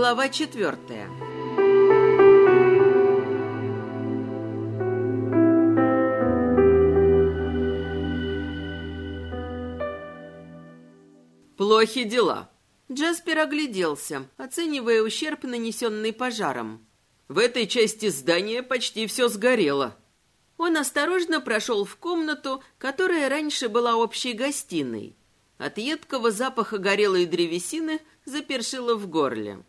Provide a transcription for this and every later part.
Глава четвертая. Плохи дела. Джаспер огляделся, оценивая ущерб, нанесенный пожаром. В этой части здания почти все сгорело. Он осторожно прошел в комнату, которая раньше была общей гостиной. От едкого запаха горелой древесины запершило в горле.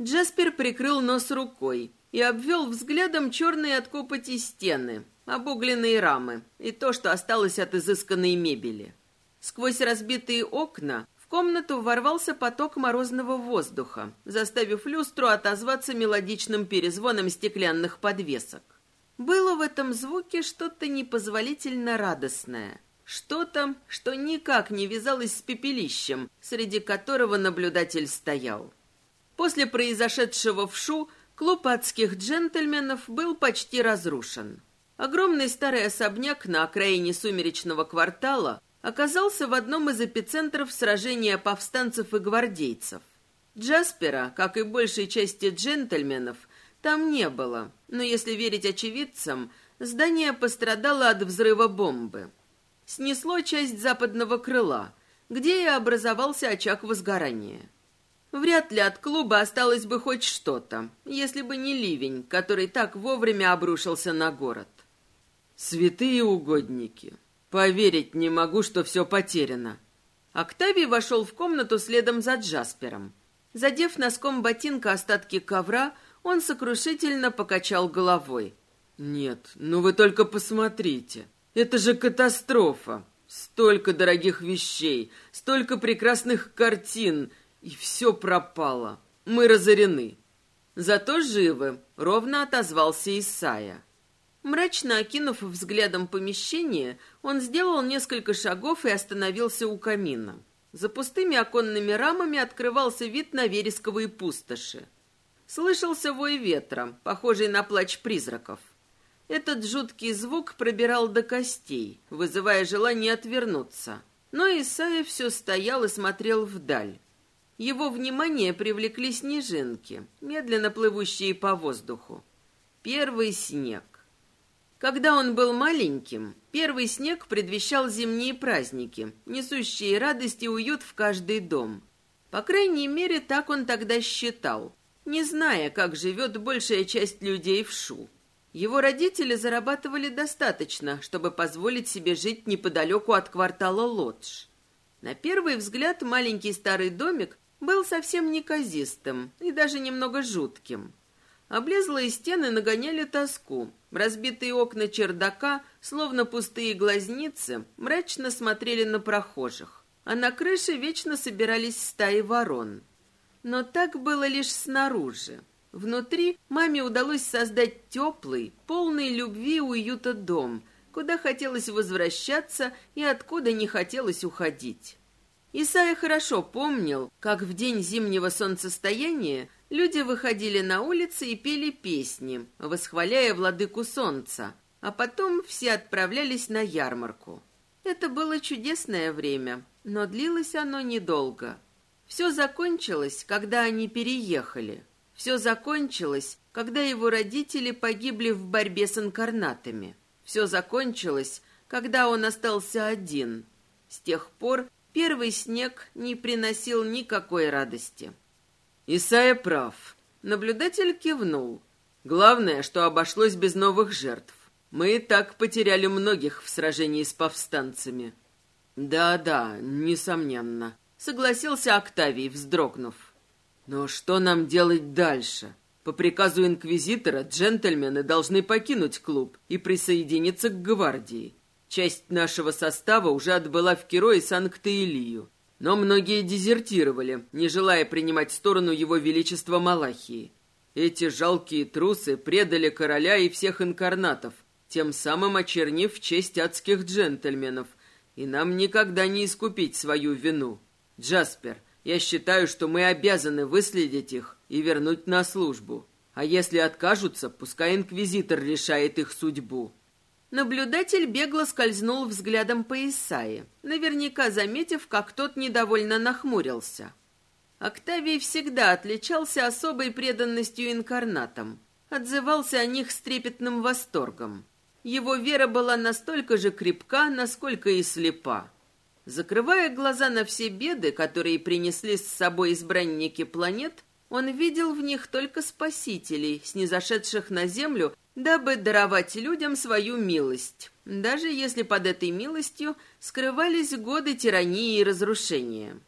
Джаспер прикрыл нос рукой и обвел взглядом черные от копоти стены, обугленные рамы и то, что осталось от изысканной мебели. Сквозь разбитые окна в комнату ворвался поток морозного воздуха, заставив люстру отозваться мелодичным перезвоном стеклянных подвесок. Было в этом звуке что-то непозволительно радостное – что-то, что никак не вязалось с пепелищем, среди которого наблюдатель стоял. После произошедшего в Шу клуб адских джентльменов был почти разрушен. Огромный старый особняк на окраине сумеречного квартала оказался в одном из эпицентров сражения повстанцев и гвардейцев. Джаспера, как и большей части джентльменов, там не было, но если верить очевидцам, здание пострадало от взрыва бомбы снесло часть западного крыла, где и образовался очаг возгорания. Вряд ли от клуба осталось бы хоть что-то, если бы не ливень, который так вовремя обрушился на город. Святые угодники, поверить не могу, что все потеряно. Октавий вошел в комнату следом за Джаспером. Задев носком ботинка остатки ковра, он сокрушительно покачал головой. «Нет, ну вы только посмотрите. Это же катастрофа. Столько дорогих вещей, столько прекрасных картин, и все пропало. Мы разорены. Зато живы, ровно отозвался Исая. Мрачно окинув взглядом помещение, он сделал несколько шагов и остановился у камина. За пустыми оконными рамами открывался вид на вересковые пустоши. Слышался вой ветра, похожий на плач призраков. Этот жуткий звук пробирал до костей, вызывая желание отвернуться. Но Исайя все стоял и смотрел вдаль. Его внимание привлекли снежинки, медленно плывущие по воздуху. Первый снег. Когда он был маленьким, первый снег предвещал зимние праздники, несущие радость и уют в каждый дом. По крайней мере, так он тогда считал, не зная, как живет большая часть людей в Шу. Его родители зарабатывали достаточно, чтобы позволить себе жить неподалеку от квартала Лодж. На первый взгляд маленький старый домик был совсем неказистым и даже немного жутким. Облезлые стены нагоняли тоску. Разбитые окна чердака, словно пустые глазницы, мрачно смотрели на прохожих. А на крыше вечно собирались стаи ворон. Но так было лишь снаружи. Внутри маме удалось создать теплый, полный любви и уюта дом, куда хотелось возвращаться и откуда не хотелось уходить. Исайя хорошо помнил, как в день зимнего солнцестояния люди выходили на улицы и пели песни, восхваляя владыку солнца, а потом все отправлялись на ярмарку. Это было чудесное время, но длилось оно недолго. Все закончилось, когда они переехали. Все закончилось, когда его родители погибли в борьбе с инкарнатами. Все закончилось, когда он остался один. С тех пор первый снег не приносил никакой радости. Исайя прав. Наблюдатель кивнул. Главное, что обошлось без новых жертв. Мы и так потеряли многих в сражении с повстанцами. Да-да, несомненно, согласился Октавий, вздрогнув. Но что нам делать дальше? По приказу инквизитора джентльмены должны покинуть клуб и присоединиться к гвардии. Часть нашего состава уже отбыла в Киро и Санкт-Илию. Но многие дезертировали, не желая принимать сторону его величества Малахии. Эти жалкие трусы предали короля и всех инкарнатов, тем самым очернив честь адских джентльменов, и нам никогда не искупить свою вину. Джаспер, я считаю, что мы обязаны выследить их и вернуть на службу. А если откажутся, пускай инквизитор решает их судьбу». Наблюдатель бегло скользнул взглядом по Исаи, наверняка заметив, как тот недовольно нахмурился. Октавий всегда отличался особой преданностью инкарнатам, отзывался о них с трепетным восторгом. Его вера была настолько же крепка, насколько и слепа. Закрывая глаза на все беды, которые принесли с собой избранники планет, он видел в них только спасителей, снизошедших на землю, дабы даровать людям свою милость, даже если под этой милостью скрывались годы тирании и разрушения.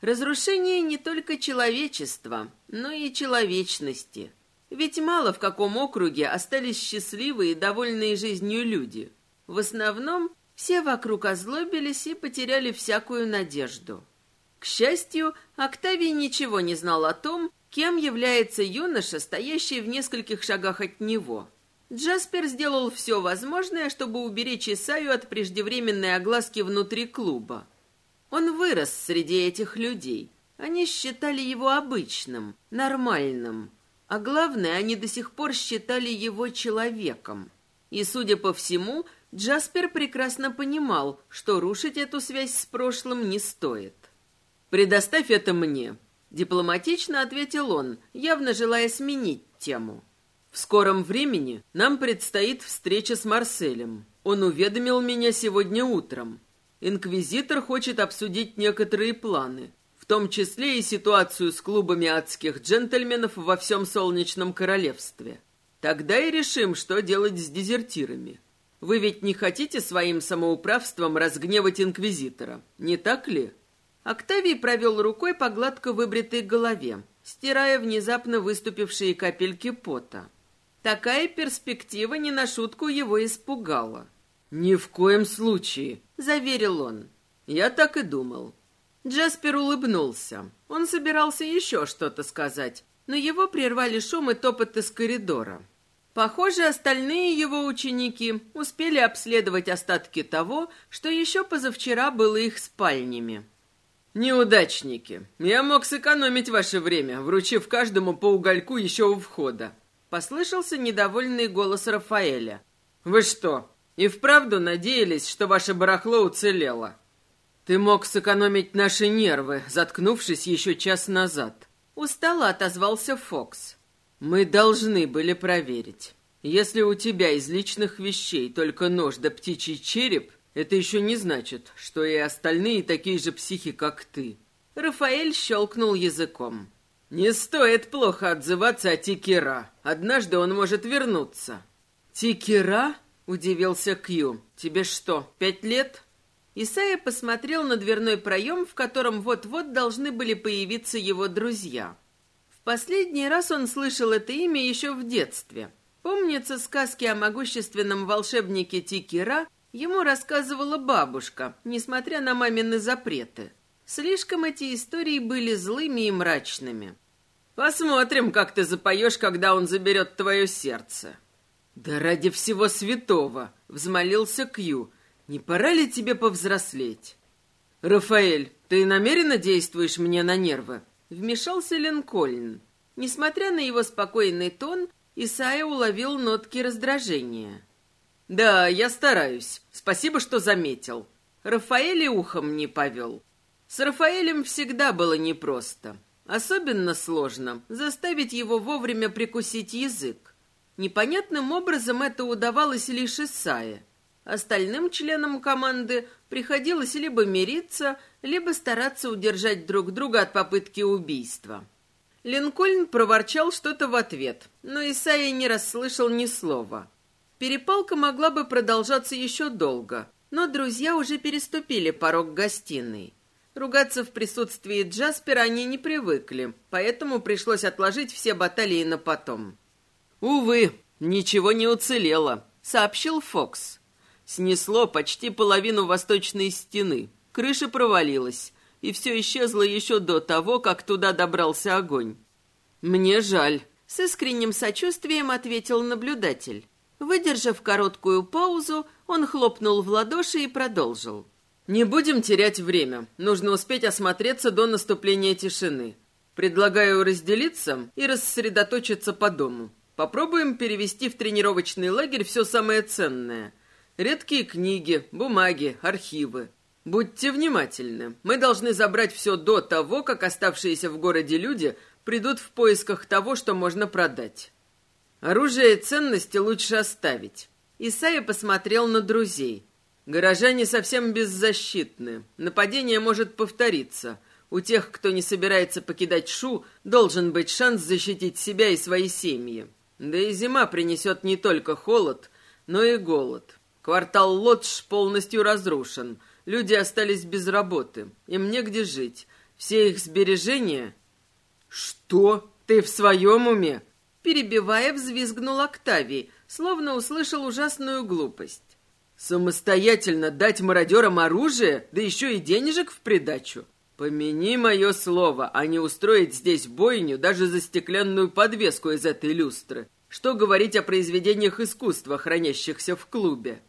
Разрушение не только человечества, но и человечности. Ведь мало в каком округе остались счастливые и довольные жизнью люди. В основном все вокруг озлобились и потеряли всякую надежду. К счастью, Октавий ничего не знал о том, кем является юноша, стоящий в нескольких шагах от него. Джаспер сделал все возможное, чтобы уберечь Исаю от преждевременной огласки внутри клуба. Он вырос среди этих людей. Они считали его обычным, нормальным. А главное, они до сих пор считали его человеком. И, судя по всему, Джаспер прекрасно понимал, что рушить эту связь с прошлым не стоит. «Предоставь это мне», — дипломатично ответил он, явно желая сменить тему. «В скором времени нам предстоит встреча с Марселем. Он уведомил меня сегодня утром. Инквизитор хочет обсудить некоторые планы, в том числе и ситуацию с клубами адских джентльменов во всем Солнечном Королевстве. Тогда и решим, что делать с дезертирами. Вы ведь не хотите своим самоуправством разгневать инквизитора, не так ли? Октавий провел рукой по гладко выбритой голове, стирая внезапно выступившие капельки пота. Такая перспектива не на шутку его испугала. «Ни в коем случае», — заверил он. «Я так и думал». Джаспер улыбнулся. Он собирался еще что-то сказать, но его прервали шум и топот из коридора. Похоже, остальные его ученики успели обследовать остатки того, что еще позавчера было их спальнями. «Неудачники! Я мог сэкономить ваше время, вручив каждому по угольку еще у входа». Послышался недовольный голос Рафаэля. «Вы что, и вправду надеялись, что ваше барахло уцелело?» «Ты мог сэкономить наши нервы, заткнувшись еще час назад». Устало отозвался Фокс. Мы должны были проверить. Если у тебя из личных вещей только нож да птичий череп, это еще не значит, что и остальные такие же психи, как ты. Рафаэль щелкнул языком. Не стоит плохо отзываться о Тикера. Однажды он может вернуться. Тикера? Удивился Кью. Тебе что, пять лет? Исайя посмотрел на дверной проем, в котором вот-вот должны были появиться его друзья. Последний раз он слышал это имя еще в детстве. Помнится, сказки о могущественном волшебнике Тикера ему рассказывала бабушка, несмотря на мамины запреты. Слишком эти истории были злыми и мрачными. «Посмотрим, как ты запоешь, когда он заберет твое сердце». «Да ради всего святого!» — взмолился Кью. «Не пора ли тебе повзрослеть?» «Рафаэль, ты намеренно действуешь мне на нервы?» Вмешался Линкольн. Несмотря на его спокойный тон, Исайя уловил нотки раздражения. «Да, я стараюсь. Спасибо, что заметил. Рафаэль и ухом не повел. С Рафаэлем всегда было непросто. Особенно сложно заставить его вовремя прикусить язык. Непонятным образом это удавалось лишь Исае. Остальным членам команды приходилось либо мириться, либо стараться удержать друг друга от попытки убийства. Линкольн проворчал что-то в ответ, но Исайя не расслышал ни слова. Перепалка могла бы продолжаться еще долго, но друзья уже переступили порог гостиной. Ругаться в присутствии Джаспера они не привыкли, поэтому пришлось отложить все баталии на потом. «Увы, ничего не уцелело», — сообщил Фокс. Снесло почти половину восточной стены. Крыша провалилась, и все исчезло еще до того, как туда добрался огонь. «Мне жаль», — с искренним сочувствием ответил наблюдатель. Выдержав короткую паузу, он хлопнул в ладоши и продолжил. «Не будем терять время. Нужно успеть осмотреться до наступления тишины. Предлагаю разделиться и рассредоточиться по дому. Попробуем перевести в тренировочный лагерь все самое ценное — Редкие книги, бумаги, архивы. Будьте внимательны. Мы должны забрать все до того, как оставшиеся в городе люди придут в поисках того, что можно продать. Оружие и ценности лучше оставить. Исайя посмотрел на друзей. Горожане совсем беззащитны. Нападение может повториться. У тех, кто не собирается покидать Шу, должен быть шанс защитить себя и свои семьи. Да и зима принесет не только холод, но и голод. Квартал Лодж полностью разрушен. Люди остались без работы. Им негде жить. Все их сбережения... «Что? Ты в своем уме?» Перебивая, взвизгнул Октавий, словно услышал ужасную глупость. «Самостоятельно дать мародерам оружие, да еще и денежек в придачу? Помяни мое слово, а не устроить здесь бойню даже за стеклянную подвеску из этой люстры. Что говорить о произведениях искусства, хранящихся в клубе?»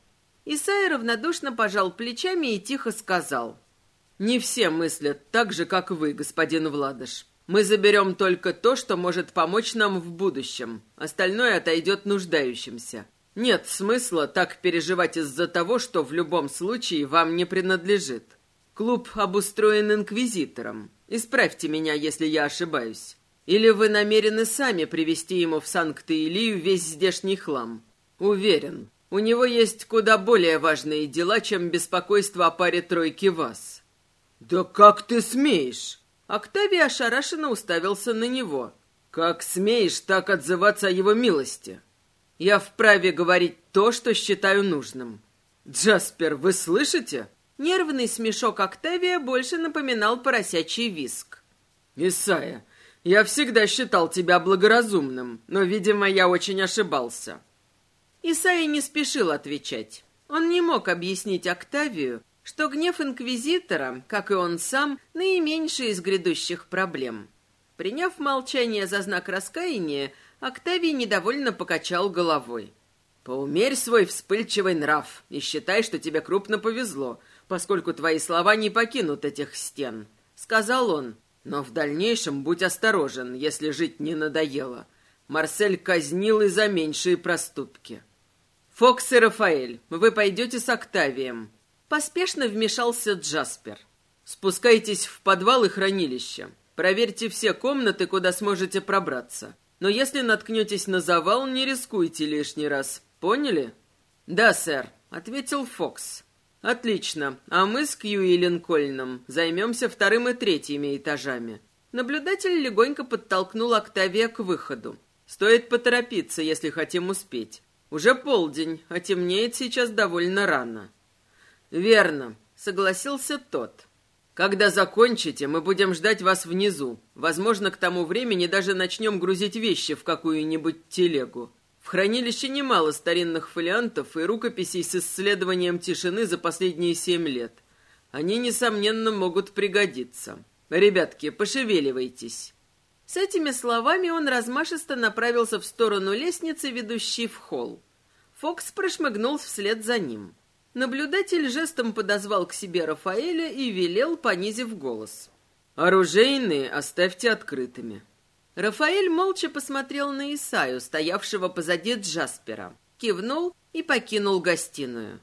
Исайя равнодушно пожал плечами и тихо сказал. «Не все мыслят так же, как вы, господин Владыш. Мы заберем только то, что может помочь нам в будущем. Остальное отойдет нуждающимся. Нет смысла так переживать из-за того, что в любом случае вам не принадлежит. Клуб обустроен инквизитором. Исправьте меня, если я ошибаюсь. Или вы намерены сами привести ему в Санкт-Илию весь здешний хлам? Уверен, у него есть куда более важные дела, чем беспокойство о паре тройки вас. Да как ты смеешь? Октавий ошарашенно уставился на него. «Как смеешь так отзываться о его милости? Я вправе говорить то, что считаю нужным. Джаспер, вы слышите?» Нервный смешок Октавия больше напоминал поросячий виск. «Исайя, я всегда считал тебя благоразумным, но, видимо, я очень ошибался». Исайя не спешил отвечать. Он не мог объяснить Октавию, что гнев инквизитора, как и он сам, наименьший из грядущих проблем. Приняв молчание за знак раскаяния, Октавий недовольно покачал головой. «Поумерь свой вспыльчивый нрав и считай, что тебе крупно повезло, поскольку твои слова не покинут этих стен», — сказал он. «Но в дальнейшем будь осторожен, если жить не надоело. Марсель казнил и за меньшие проступки». «Фокс и Рафаэль, вы пойдете с Октавием. Поспешно вмешался Джаспер. «Спускайтесь в подвал и хранилище. Проверьте все комнаты, куда сможете пробраться. Но если наткнетесь на завал, не рискуйте лишний раз. Поняли?» «Да, сэр», — ответил Фокс. «Отлично. А мы с Кью и Линкольном займемся вторым и третьими этажами». Наблюдатель легонько подтолкнул Октавия к выходу. «Стоит поторопиться, если хотим успеть. Уже полдень, а темнеет сейчас довольно рано». «Верно», — согласился тот. «Когда закончите, мы будем ждать вас внизу. Возможно, к тому времени даже начнем грузить вещи в какую-нибудь телегу. В хранилище немало старинных фолиантов и рукописей с исследованием тишины за последние семь лет. Они, несомненно, могут пригодиться. Ребятки, пошевеливайтесь». С этими словами он размашисто направился в сторону лестницы, ведущей в холл. Фокс прошмыгнул вслед за ним. Наблюдатель жестом подозвал к себе Рафаэля и велел, понизив голос. «Оружейные оставьте открытыми». Рафаэль молча посмотрел на Исаю, стоявшего позади Джаспера, кивнул и покинул гостиную.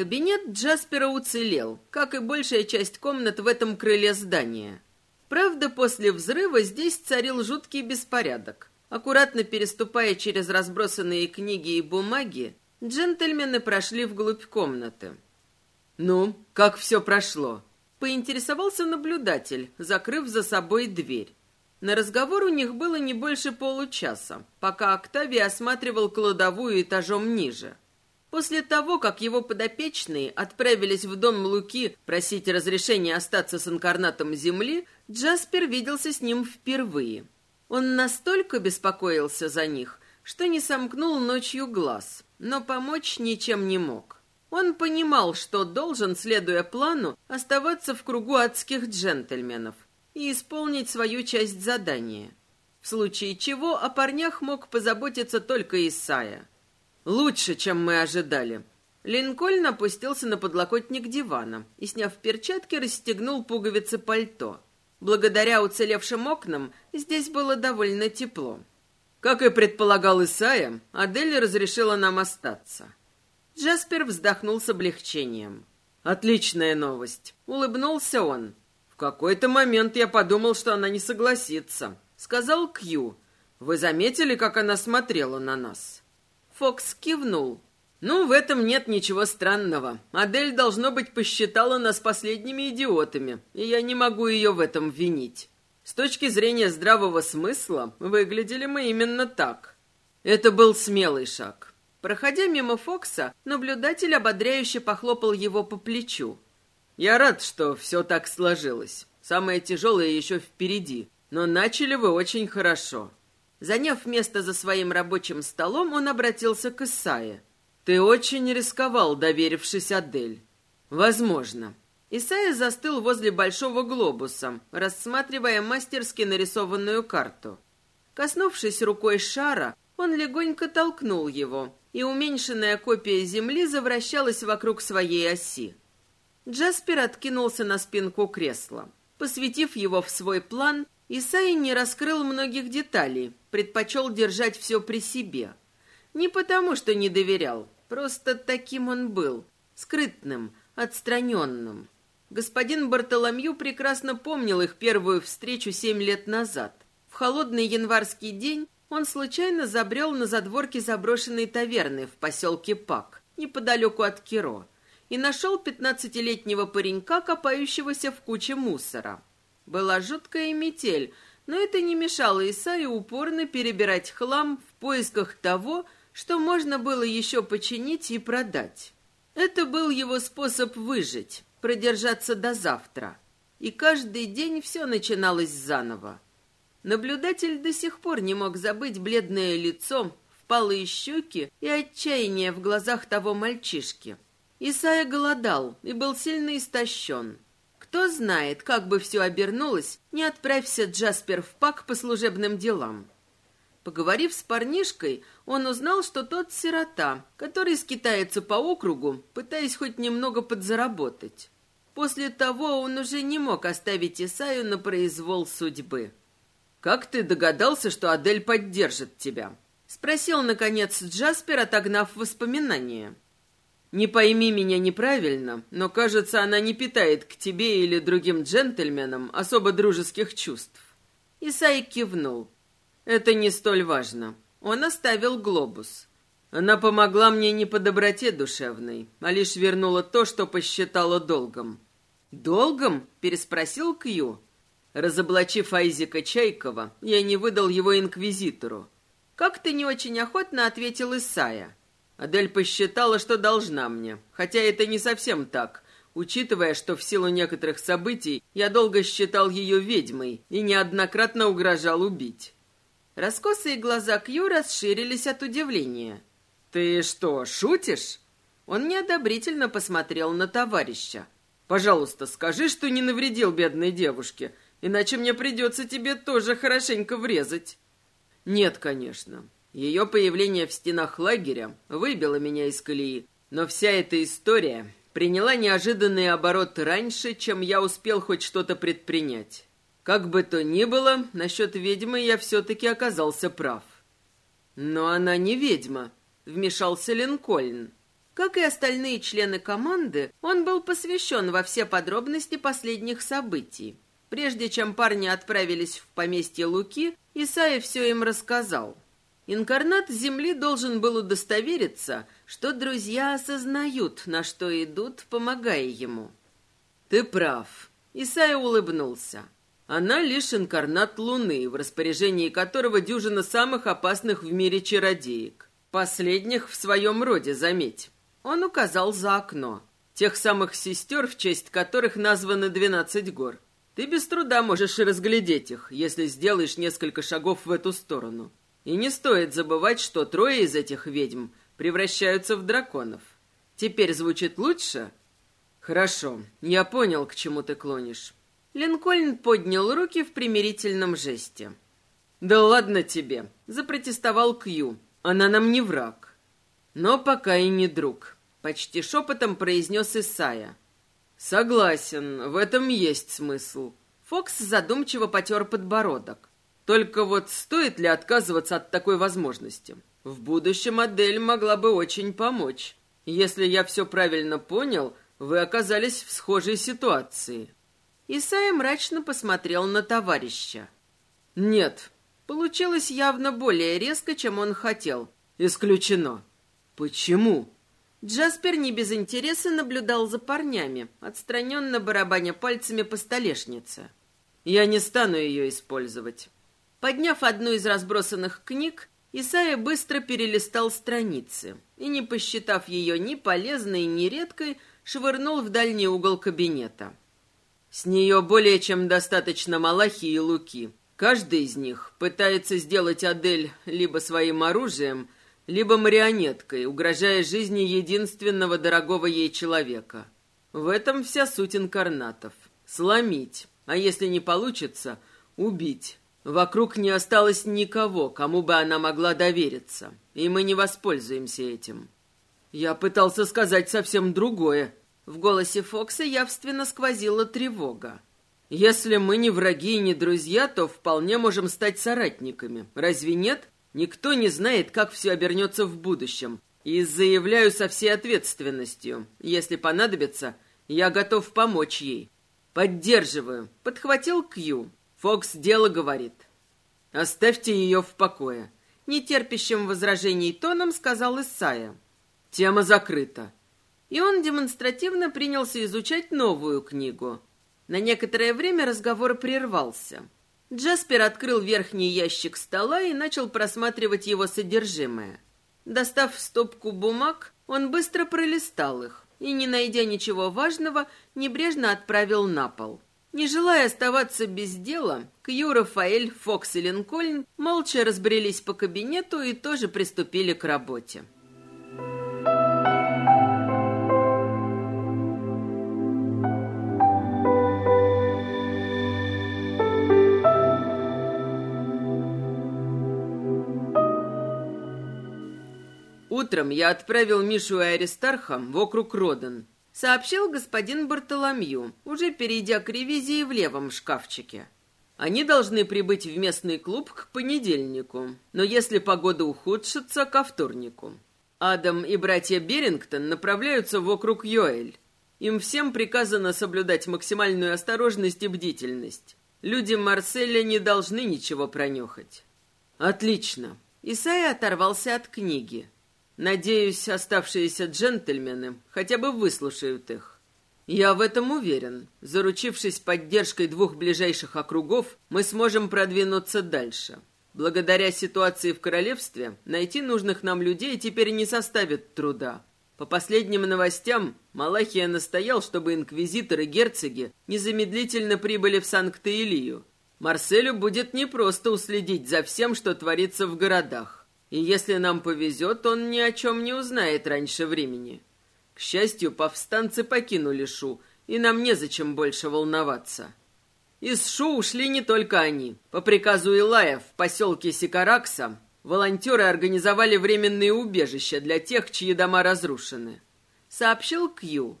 Кабинет Джаспера уцелел, как и большая часть комнат в этом крыле здания. Правда, после взрыва здесь царил жуткий беспорядок. Аккуратно переступая через разбросанные книги и бумаги, джентльмены прошли вглубь комнаты. «Ну, как все прошло?» Поинтересовался наблюдатель, закрыв за собой дверь. На разговор у них было не больше получаса, пока Октавий осматривал кладовую этажом ниже. После того, как его подопечные отправились в дом Луки просить разрешения остаться с инкарнатом Земли, Джаспер виделся с ним впервые. Он настолько беспокоился за них, что не сомкнул ночью глаз, но помочь ничем не мог. Он понимал, что должен, следуя плану, оставаться в кругу адских джентльменов и исполнить свою часть задания. В случае чего о парнях мог позаботиться только Исая. Лучше, чем мы ожидали. Линкольн опустился на подлокотник дивана и, сняв перчатки, расстегнул пуговицы пальто. Благодаря уцелевшим окнам здесь было довольно тепло. Как и предполагал Исайя, Адель разрешила нам остаться. Джаспер вздохнул с облегчением. «Отличная новость!» — улыбнулся он. «В какой-то момент я подумал, что она не согласится», — сказал Кью. «Вы заметили, как она смотрела на нас?» Фокс кивнул. «Ну, в этом нет ничего странного. Адель, должно быть, посчитала нас последними идиотами, и я не могу ее в этом винить. С точки зрения здравого смысла, выглядели мы именно так. Это был смелый шаг. Проходя мимо Фокса, наблюдатель ободряюще похлопал его по плечу. «Я рад, что все так сложилось. Самое тяжелое еще впереди, но начали вы очень хорошо». Заняв место за своим рабочим столом, он обратился к Исае. «Ты очень рисковал, доверившись Адель». «Возможно». Исайя застыл возле большого глобуса, рассматривая мастерски нарисованную карту. Коснувшись рукой шара, он легонько толкнул его, и уменьшенная копия Земли завращалась вокруг своей оси. Джаспер откинулся на спинку кресла. Посвятив его в свой план, Исайя не раскрыл многих деталей, предпочел держать все при себе. Не потому, что не доверял, просто таким он был, скрытным, отстраненным. Господин Бартоломью прекрасно помнил их первую встречу семь лет назад. В холодный январский день он случайно забрел на задворки заброшенной таверны в поселке Пак, неподалеку от Киро, и нашел пятнадцатилетнего паренька, копающегося в куче мусора. Была жуткая метель, но это не мешало Исаю упорно перебирать хлам в поисках того, что можно было еще починить и продать. Это был его способ выжить, продержаться до завтра. И каждый день все начиналось заново. Наблюдатель до сих пор не мог забыть бледное лицо, впалые щеки и отчаяние в глазах того мальчишки. Исайя голодал и был сильно истощен. Кто знает, как бы все обернулось, не отправься Джаспер в пак по служебным делам. Поговорив с парнишкой, он узнал, что тот сирота, который скитается по округу, пытаясь хоть немного подзаработать. После того он уже не мог оставить Исаю на произвол судьбы. «Как ты догадался, что Адель поддержит тебя?» — спросил, наконец, Джаспер, отогнав воспоминания. «Не пойми меня неправильно, но, кажется, она не питает к тебе или другим джентльменам особо дружеских чувств». Исай кивнул. «Это не столь важно. Он оставил глобус. Она помогла мне не по доброте душевной, а лишь вернула то, что посчитала долгом». «Долгом?» — переспросил Кью. Разоблачив Айзека Чайкова, я не выдал его инквизитору. Как-то не очень охотно ответил Исая. Адель посчитала, что должна мне, хотя это не совсем так, учитывая, что в силу некоторых событий я долго считал ее ведьмой и неоднократно угрожал убить. Раскосые глаза Кью расширились от удивления. «Ты что, шутишь?» Он неодобрительно посмотрел на товарища. «Пожалуйста, скажи, что не навредил бедной девушке, иначе мне придется тебе тоже хорошенько врезать». «Нет, конечно. Ее появление в стенах лагеря выбило меня из колеи, но вся эта история приняла неожиданный оборот раньше, чем я успел хоть что-то предпринять. Как бы то ни было, насчет ведьмы я все-таки оказался прав. Но она не ведьма, вмешался Линкольн. Как и остальные члены команды, он был посвящен во все подробности последних событий. Прежде чем парни отправились в поместье Луки, Исаия все им рассказал. Инкарнат Земли должен был удостовериться, что друзья осознают, на что идут, помогая ему. «Ты прав», — Исаия улыбнулся. Она лишь инкарнат Луны, в распоряжении которого дюжина самых опасных в мире чародеек. Последних в своем роде, заметь. Он указал за окно. Тех самых сестер, в честь которых названы двенадцать гор. Ты без труда можешь разглядеть их, если сделаешь несколько шагов в эту сторону. И не стоит забывать, что трое из этих ведьм превращаются в драконов. Теперь звучит лучше? Хорошо, я понял, к чему ты клонишь. Линкольн поднял руки в примирительном жесте. «Да ладно тебе», — запротестовал Кью. «Она нам не враг». «Но пока и не друг. — почти шепотом произнес Исая. «Согласен, в этом есть смысл». Фокс задумчиво потер подбородок. «Только вот стоит ли отказываться от такой возможности? В будущем Адель могла бы очень помочь. Если я все правильно понял, вы оказались в схожей ситуации». Исайя мрачно посмотрел на товарища. «Нет, получилось явно более резко, чем он хотел. Исключено». «Почему?» Джаспер не без интереса наблюдал за парнями, отстраненно барабаня пальцами по столешнице. «Я не стану ее использовать». Подняв одну из разбросанных книг, Исайя быстро перелистал страницы и, не посчитав ее ни полезной, ни редкой, швырнул в дальний угол кабинета. С нее более чем достаточно Малахи и Луки. Каждый из них пытается сделать Адель либо своим оружием, либо марионеткой, угрожая жизни единственного дорогого ей человека. В этом вся суть инкарнатов. Сломить, а если не получится, убить. Вокруг не осталось никого, кому бы она могла довериться, и мы не воспользуемся этим. Я пытался сказать совсем другое. В голосе Фокса явственно сквозила тревога. Если мы не враги и не друзья, то вполне можем стать соратниками. Разве нет? Никто не знает, как все обернется в будущем. И заявляю со всей ответственностью. Если понадобится, я готов помочь ей. Поддерживаю. Подхватил Кью. Фокс дело говорит. Оставьте ее в покое. Нетерпящим возражений тоном сказал Исайя. Тема закрыта. И он демонстративно принялся изучать новую книгу. На некоторое время разговор прервался. Джаспер открыл верхний ящик стола и начал просматривать его содержимое. Достав стопку бумаг, он быстро пролистал их и, не найдя ничего важного, небрежно отправил на пол. Не желая оставаться без дела, Кью, Рафаэль, Фокс и Линкольн молча разбрелись по кабинету и тоже приступили к работе. Утром я отправил Мишу и Аристарха в округ Родан, сообщил господин Бартоломью, уже перейдя к ревизии в левом шкафчике. Они должны прибыть в местный клуб к понедельнику, но если погода ухудшится, ко вторнику. Адам и братья Берингтон направляются в округ Йоэль. Им всем приказано соблюдать максимальную осторожность и бдительность. Люди Марселя не должны ничего пронюхать. Отлично. Исайя оторвался от книги. Надеюсь, оставшиеся джентльмены хотя бы выслушают их. Я в этом уверен. Заручившись поддержкой двух ближайших округов, мы сможем продвинуться дальше. Благодаря ситуации в королевстве, найти нужных нам людей теперь не составит труда. По последним новостям, Малахия настоял, чтобы инквизиторы герцоги незамедлительно прибыли в Санкт-Илию. Марселю будет непросто уследить за всем, что творится в городах. И если нам повезет, он ни о чем не узнает раньше времени. К счастью, повстанцы покинули Шу, и нам незачем больше волноваться. Из Шу ушли не только они. По приказу Илая в поселке Сикаракса волонтеры организовали временные убежища для тех, чьи дома разрушены. Сообщил Кью.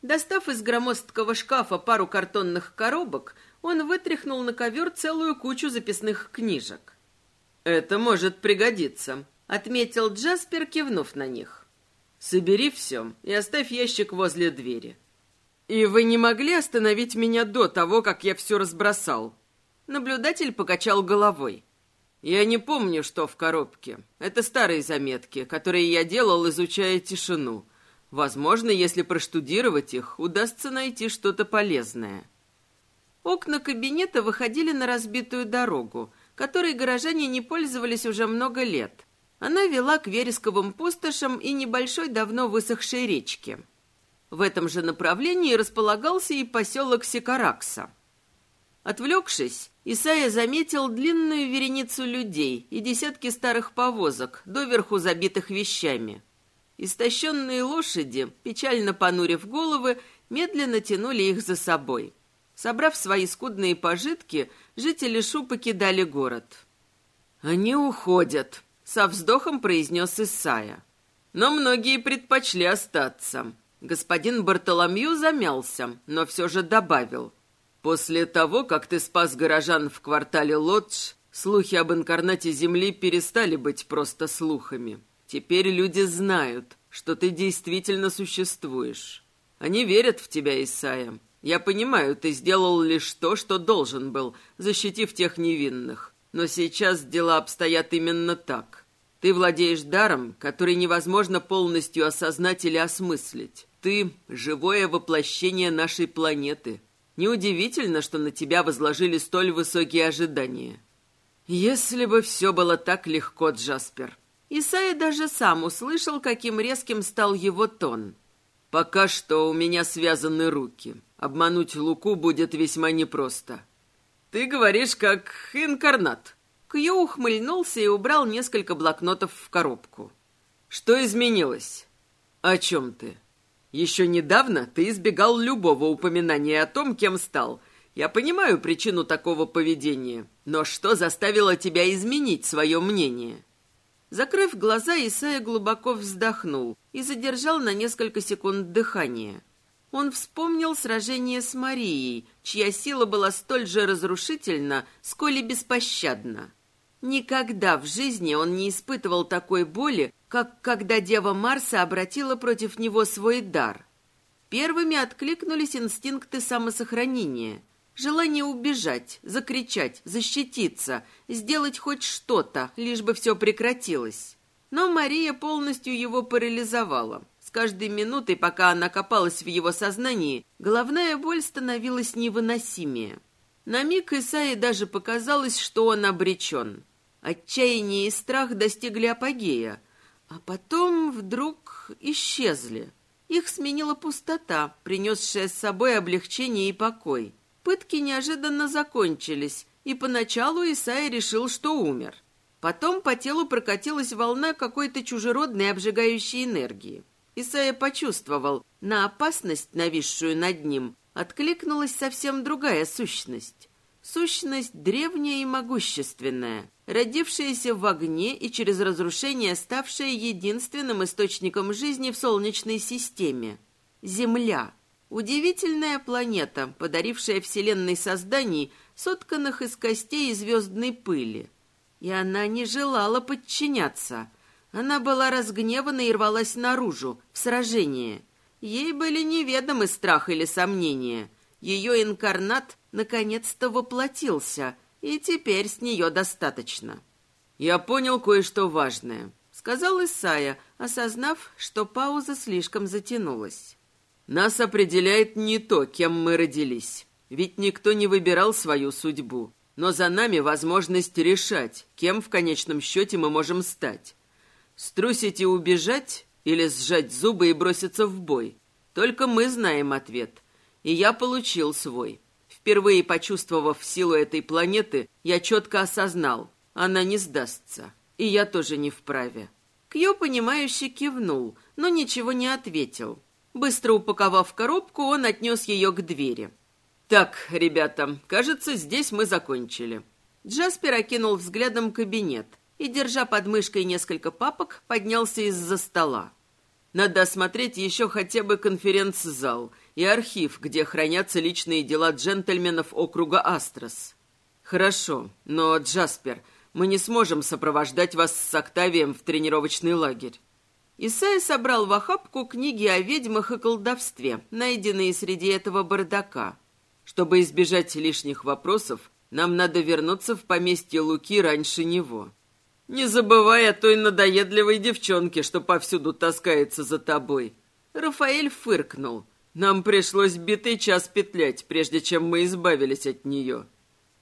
Достав из громоздкого шкафа пару картонных коробок, он вытряхнул на ковер целую кучу записных книжек. «Это может пригодиться», — отметил Джаспер, кивнув на них. «Собери все и оставь ящик возле двери». «И вы не могли остановить меня до того, как я все разбросал?» Наблюдатель покачал головой. «Я не помню, что в коробке. Это старые заметки, которые я делал, изучая тишину. Возможно, если проштудировать их, удастся найти что-то полезное». Окна кабинета выходили на разбитую дорогу, которой горожане не пользовались уже много лет. Она вела к вересковым пустошам и небольшой давно высохшей речке. В этом же направлении располагался и поселок Сикаракса. Отвлекшись, Исайя заметил длинную вереницу людей и десятки старых повозок, доверху забитых вещами. Истощенные лошади, печально понурив головы, медленно тянули их за собой. Собрав свои скудные пожитки, жители Шу покидали город. «Они уходят», — со вздохом произнес Исая. но многие предпочли остаться. Господин Бартоломью замялся, но все же добавил. «После того, как ты спас горожан в квартале Лодж, слухи об инкарнате Земли перестали быть просто слухами. Теперь люди знают, что ты действительно существуешь. Они верят в тебя, Исайя. Я понимаю, ты сделал лишь то, что должен был, защитив тех невинных. Но сейчас дела обстоят именно так. Ты владеешь даром, который невозможно полностью осознать или осмыслить. Ты — живое воплощение нашей планеты. Неудивительно, что на тебя возложили столь высокие ожидания. Если бы все было так легко, Джаспер. Исайя даже сам услышал, каким резким стал его тон. Пока что у меня связаны руки. Обмануть Луку будет весьма непросто. Ты говоришь, как инкарнат. Кью ухмыльнулся и убрал несколько блокнотов в коробку. Что изменилось? О чем ты? Еще недавно ты избегал любого упоминания о том, кем стал. Я понимаю причину такого поведения, но что заставило тебя изменить свое мнение?» Закрыв глаза, Исайя глубоко вздохнул и задержал на несколько секунд дыхание. Он вспомнил сражение с Марией, чья сила была столь же разрушительна, сколь и беспощадна. Никогда в жизни он не испытывал такой боли, как когда Дева Марса обратила против него свой дар. Первыми откликнулись инстинкты самосохранения. Желание убежать, закричать, защититься, сделать хоть что-то, лишь бы все прекратилось. Но Мария полностью его парализовала. С каждой минутой, пока она копалась в его сознании, головная боль становилась невыносимее. На миг Исаи даже показалось, что он обречен. Отчаяние и страх достигли апогея, а потом вдруг исчезли. Их сменила пустота, принесшая с собой облегчение и покой. Пытки неожиданно закончились, и поначалу Исаи решил, что умер. Потом по телу прокатилась волна какой-то чужеродной обжигающей энергии. Исайя почувствовал, на опасность, нависшую над ним, откликнулась совсем другая сущность. Сущность древняя и могущественная, родившаяся в огне и через разрушение ставшая единственным источником жизни в Солнечной системе. Земля. Удивительная планета, подарившая Вселенной созданий, сотканных из костей и звездной пыли. И она не желала подчиняться. Она была разгневана и рвалась наружу, в сражение. Ей были неведомы страх или сомнения. Ее инкарнат наконец-то воплотился, и теперь с нее достаточно. «Я понял кое-что важное», — сказал Исая, осознав, что пауза слишком затянулась. «Нас определяет не то, кем мы родились, ведь никто не выбирал свою судьбу, но за нами возможность решать, кем в конечном счете мы можем стать. Струсить и убежать или сжать зубы и броситься в бой? Только мы знаем ответ, и я получил свой». Впервые почувствовав силу этой планеты, я четко осознал, она не сдастся. И я тоже не вправе. Кью, понимающе кивнул, но ничего не ответил. Быстро упаковав коробку, он отнес ее к двери. «Так, ребята, кажется, здесь мы закончили». Джаспер окинул взглядом кабинет и, держа под мышкой несколько папок, поднялся из-за стола. Надо осмотреть еще хотя бы конференц-зал и архив, где хранятся личные дела джентльменов округа Астрос. Хорошо, но, Джаспер, мы не сможем сопровождать вас с Октавием в тренировочный лагерь. Исайя собрал в охапку книги о ведьмах и колдовстве, найденные среди этого бардака. Чтобы избежать лишних вопросов, нам надо вернуться в поместье Луки раньше него. Не забывай о той надоедливой девчонке, что повсюду таскается за тобой. Рафаэль фыркнул. Нам пришлось битый час петлять, прежде чем мы избавились от нее.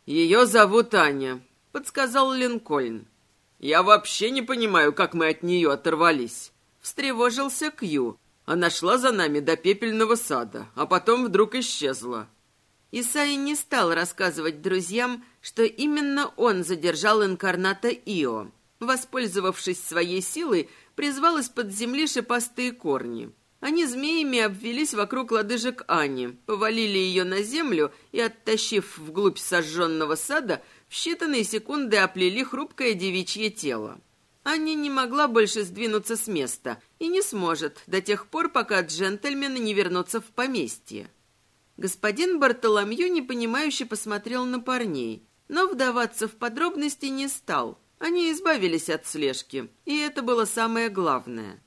Ее зовут Аня, подсказал Линкольн. Я вообще не понимаю, как мы от нее оторвались. Встревожился Кью. Она шла за нами до пепельного сада, а потом вдруг исчезла. Исаи не стал рассказывать друзьям, что именно он задержал инкарната Ио. Воспользовавшись своей силой, призвал из-под земли шипастые корни. Они змеями обвелись вокруг лодыжек Ани, повалили ее на землю и, оттащив вглубь сожженного сада, в считанные секунды оплели хрупкое девичье тело. Анни не могла больше сдвинуться с места и не сможет до тех пор, пока джентльмены не вернутся в поместье. Господин Бартоломью непонимающе посмотрел на парней, но вдаваться в подробности не стал. Они избавились от слежки, и это было самое главное.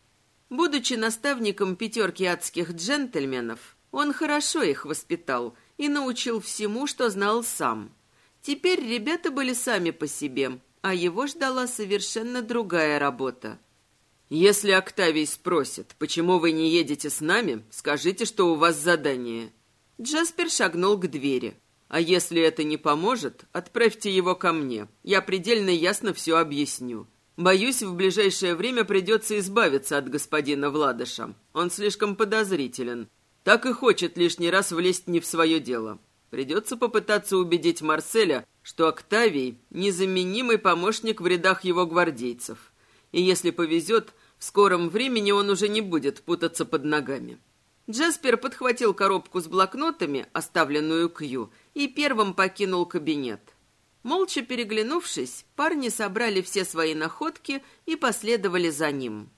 Будучи наставником пятерки адских джентльменов, он хорошо их воспитал и научил всему, что знал сам. Теперь ребята были сами по себе, а его ждала совершенно другая работа. «Если Октавий спросит, почему вы не едете с нами, скажите, что у вас задание». Джаспер шагнул к двери. «А если это не поможет, отправьте его ко мне. Я предельно ясно все объясню. Боюсь, в ближайшее время придется избавиться от господина Владыша. Он слишком подозрителен. Так и хочет лишний раз влезть не в свое дело. Придется попытаться убедить Марселя, что Октавий – незаменимый помощник в рядах его гвардейцев. И если повезет, в скором времени он уже не будет путаться под ногами. Джаспер подхватил коробку с блокнотами, оставленную Кью, и первым покинул кабинет. Молча переглянувшись, парни собрали все свои находки и последовали за ним.